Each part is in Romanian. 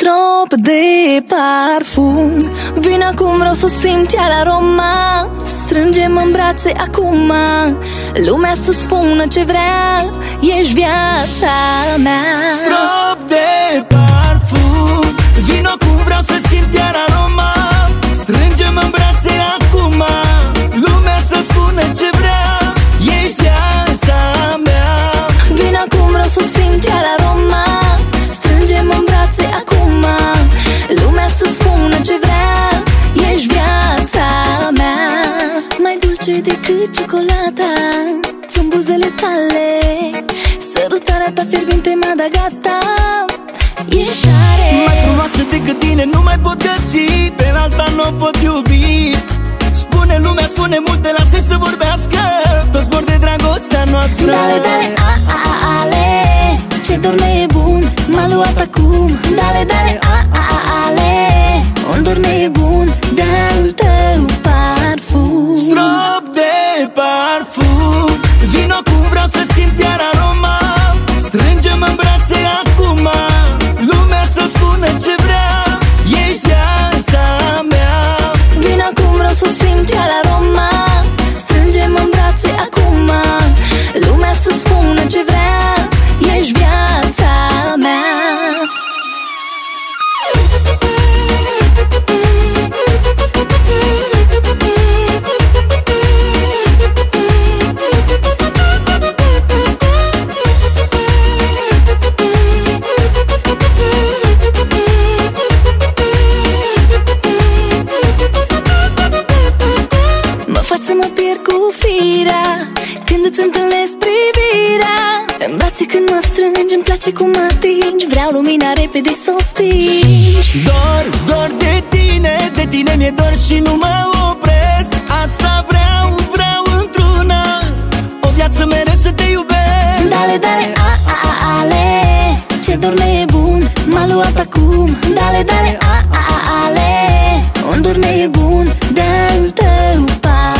Strop de parfum. Vin acum, vreau să simt iar aroma. Strângem în brațe acum. Lumea să spună ce vrea Ești viața mea. Strop dulce decât ciocolata. Sunt buzele tale Sărutarea ta fierbinte m-a dat gata. Ești tare. Mai frumoasă decât tine nu mai pot găsi Pe alta nu o pot iubi. Spune lumea, spune multe, lasă să vorbească. Toți mor de dragostea noastră. Dale, dale, a, a, a, ale Ce dor e bun, m-a luat acum. Dale, dale, a, să mă pierd cu firea. Când îți întâlnesc privirea În brațe când mă strângi Îmi place cum mă atingi. Vreau lumina repede să o stingi. Dor, dor de tine, de tine mi-e dor și nu mă opresc. Asta vreau, vreau într-una O viață mereu să te iubesc. Dale, dale, a, a, a, ale Ce dor e bun M-a luat acum. Dale, dale, a, a, a, ale Un dor e bun De-al tău parfum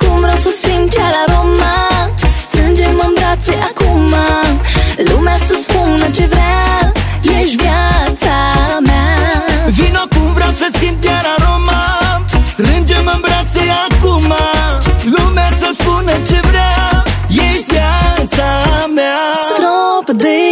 acum vreau să simt chiar aroma Strângem în brațe acum. Lumea să spună ce vrea. Ești viața mea. Vino acum vreau să simt chiar aroma Strângem în brațe acum. Lumea să spună ce vrea. Ești viața mea. Strop de